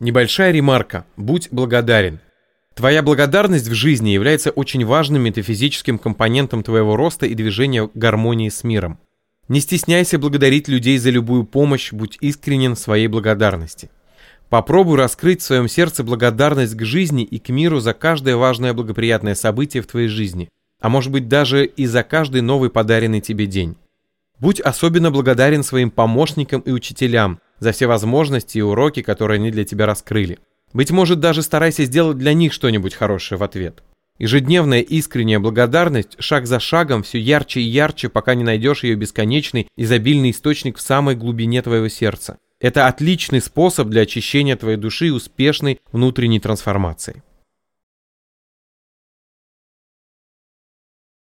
Небольшая ремарка. Будь благодарен. Твоя благодарность в жизни является очень важным метафизическим компонентом твоего роста и движения к гармонии с миром. Не стесняйся благодарить людей за любую помощь, будь искренен в своей благодарности. Попробуй раскрыть в своем сердце благодарность к жизни и к миру за каждое важное благоприятное событие в твоей жизни, а может быть даже и за каждый новый подаренный тебе день. Будь особенно благодарен своим помощникам и учителям, за все возможности и уроки, которые они для тебя раскрыли. Быть может, даже старайся сделать для них что-нибудь хорошее в ответ. Ежедневная искренняя благодарность шаг за шагом все ярче и ярче, пока не найдешь ее бесконечный, изобильный источник в самой глубине твоего сердца. Это отличный способ для очищения твоей души и успешной внутренней трансформации.